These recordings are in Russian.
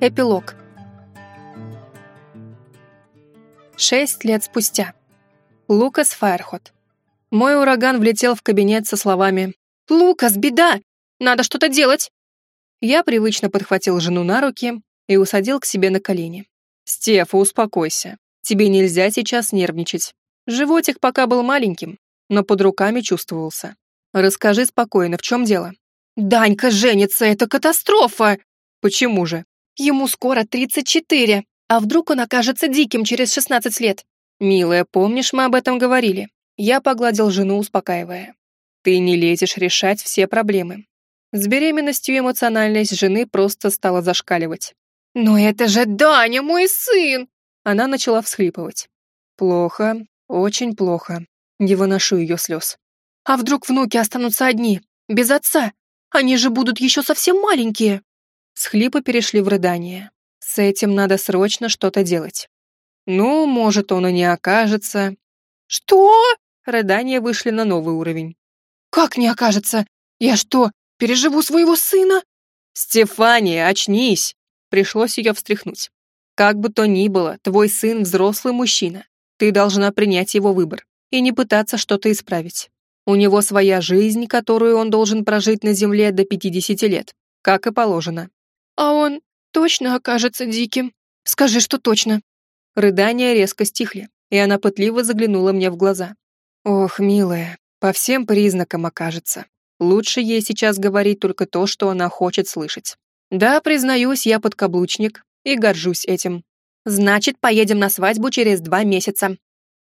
Эпилог. Шесть лет спустя. Лукас Файрхот. Мой ураган влетел в кабинет со словами «Лукас, беда! Надо что-то делать!» Я привычно подхватил жену на руки и усадил к себе на колени. «Стефа, успокойся. Тебе нельзя сейчас нервничать. Животик пока был маленьким, но под руками чувствовался. Расскажи спокойно, в чем дело?» «Данька женится, это катастрофа!» «Почему же?» Ему скоро 34, а вдруг он окажется диким через 16 лет? Милая, помнишь, мы об этом говорили? Я погладил жену, успокаивая. Ты не лезешь решать все проблемы. С беременностью эмоциональность жены просто стала зашкаливать. «Но это же Даня, мой сын!» Она начала всхлипывать. «Плохо, очень плохо. Не выношу ее слез». «А вдруг внуки останутся одни, без отца? Они же будут еще совсем маленькие!» Схлипы перешли в рыдание. С этим надо срочно что-то делать. Ну, может, он и не окажется. Что? Рыдания вышли на новый уровень. Как не окажется? Я что, переживу своего сына? Стефания, очнись! Пришлось ее встряхнуть. Как бы то ни было, твой сын взрослый мужчина. Ты должна принять его выбор и не пытаться что-то исправить. У него своя жизнь, которую он должен прожить на земле до 50 лет, как и положено. «А он точно окажется диким? Скажи, что точно». Рыдания резко стихли, и она пытливо заглянула мне в глаза. «Ох, милая, по всем признакам окажется. Лучше ей сейчас говорить только то, что она хочет слышать. Да, признаюсь, я подкаблучник и горжусь этим. Значит, поедем на свадьбу через два месяца».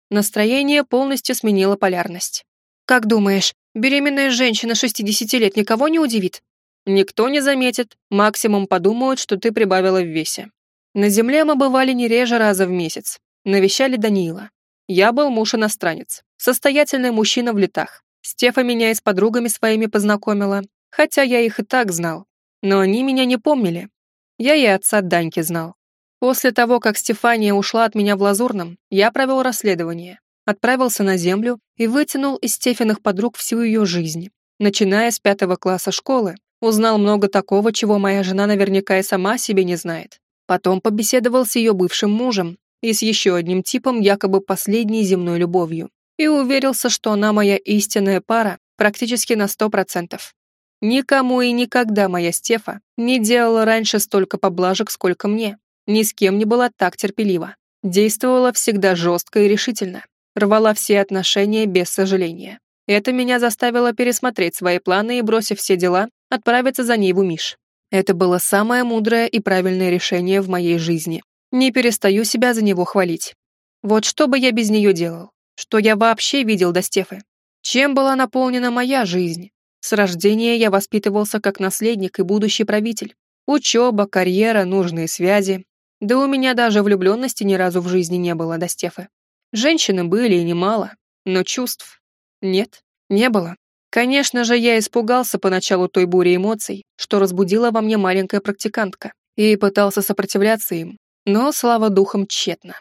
Настроение полностью сменило полярность. «Как думаешь, беременная женщина 60 лет никого не удивит?» Никто не заметит, максимум подумают, что ты прибавила в весе. На земле мы бывали не реже раза в месяц. Навещали Даниила. Я был муж-иностранец, состоятельный мужчина в летах. Стефа меня и с подругами своими познакомила, хотя я их и так знал. Но они меня не помнили. Я и отца Даньки знал. После того, как Стефания ушла от меня в Лазурном, я провел расследование, отправился на землю и вытянул из Стефиных подруг всю ее жизнь, начиная с пятого класса школы Узнал много такого, чего моя жена наверняка и сама себе не знает. Потом побеседовал с ее бывшим мужем и с еще одним типом, якобы последней земной любовью, и уверился, что она моя истинная пара практически на сто процентов. Никому и никогда моя Стефа не делала раньше столько поблажек, сколько мне. Ни с кем не была так терпелива. Действовала всегда жестко и решительно. Рвала все отношения без сожаления. Это меня заставило пересмотреть свои планы и, бросив все дела, отправиться за ней в Умиш. Это было самое мудрое и правильное решение в моей жизни. Не перестаю себя за него хвалить. Вот что бы я без нее делал? Что я вообще видел до Стефы? Чем была наполнена моя жизнь? С рождения я воспитывался как наследник и будущий правитель. Учеба, карьера, нужные связи. Да у меня даже влюбленности ни разу в жизни не было до Стефы. Женщины были и немало, но чувств нет, не было. Конечно же, я испугался поначалу той бури эмоций, что разбудила во мне маленькая практикантка, и пытался сопротивляться им, но, слава духам, тщетно.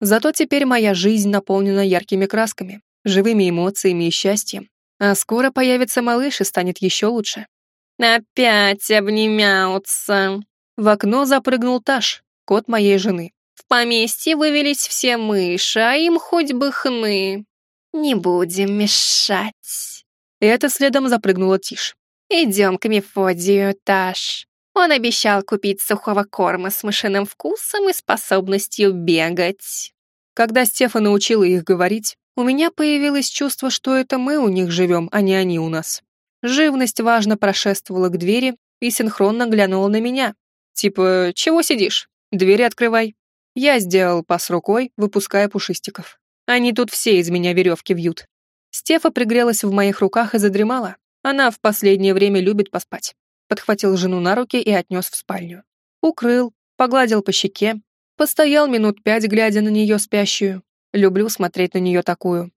Зато теперь моя жизнь наполнена яркими красками, живыми эмоциями и счастьем, а скоро появится малыш и станет еще лучше. «Опять обнимаются!» В окно запрыгнул Таш, кот моей жены. «В поместье вывелись все мыши, а им хоть бы хны. Не будем мешать!» Это следом запрыгнула Тиш. «Идем к Мефодию, Таш. Он обещал купить сухого корма с мышиным вкусом и способностью бегать». Когда Стефа научила их говорить, у меня появилось чувство, что это мы у них живем, а не они у нас. Живность важно прошествовала к двери и синхронно глянула на меня. Типа, чего сидишь? Двери открывай. Я сделал пас рукой, выпуская пушистиков. Они тут все из меня веревки вьют. Стефа пригрелась в моих руках и задремала. Она в последнее время любит поспать. Подхватил жену на руки и отнес в спальню. Укрыл, погладил по щеке, постоял минут пять, глядя на нее спящую. Люблю смотреть на нее такую.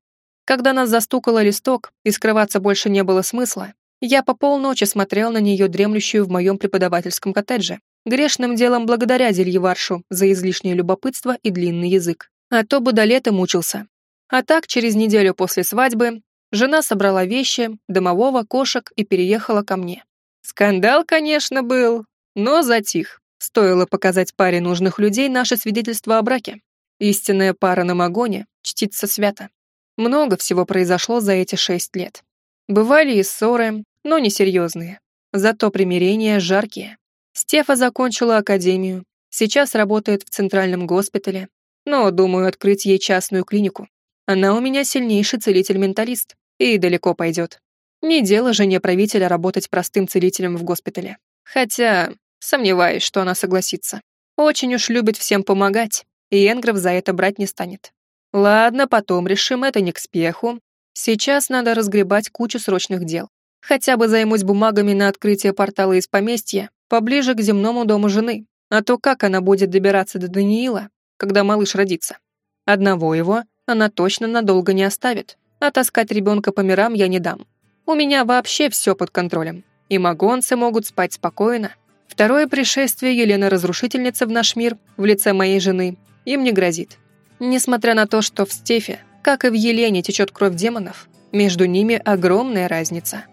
Когда нас застукало листок, и скрываться больше не было смысла, я по полночи смотрел на нее, дремлющую в моем преподавательском коттедже, грешным делом благодаря Зельеваршу за излишнее любопытство и длинный язык. А то бы до лета мучился, а так, через неделю после свадьбы, жена собрала вещи, домового, кошек и переехала ко мне. Скандал, конечно, был, но затих. Стоило показать паре нужных людей наше свидетельство о браке. Истинная пара на Магоне чтится свято. Много всего произошло за эти шесть лет. Бывали и ссоры, но несерьезные. Зато примирения жаркие. Стефа закончила академию, сейчас работает в центральном госпитале, но думаю открыть ей частную клинику. Она у меня сильнейший целитель-менталист и далеко пойдет. Не дело жене правителя работать простым целителем в госпитале. Хотя сомневаюсь, что она согласится. Очень уж любит всем помогать, и Энгров за это брать не станет. Ладно, потом решим, это не к спеху. Сейчас надо разгребать кучу срочных дел. Хотя бы займусь бумагами на открытие портала из поместья поближе к земному дому жены. А то как она будет добираться до Даниила, когда малыш родится? Одного его она точно надолго не оставит, а таскать ребенка по мирам я не дам. У меня вообще все под контролем, и магонцы могут спать спокойно. Второе пришествие Елены-разрушительницы в наш мир в лице моей жены им не грозит. Несмотря на то, что в Стефе, как и в Елене, течет кровь демонов, между ними огромная разница.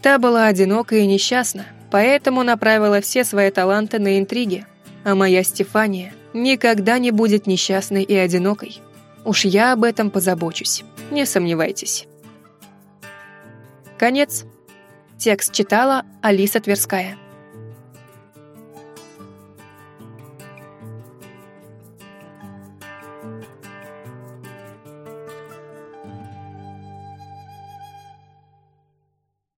Та была одинока и несчастна, поэтому направила все свои таланты на интриги, а моя Стефания никогда не будет несчастной и одинокой. Уж я об этом позабочусь, не сомневайтесь. Конец. Текст читала Алиса Тверская.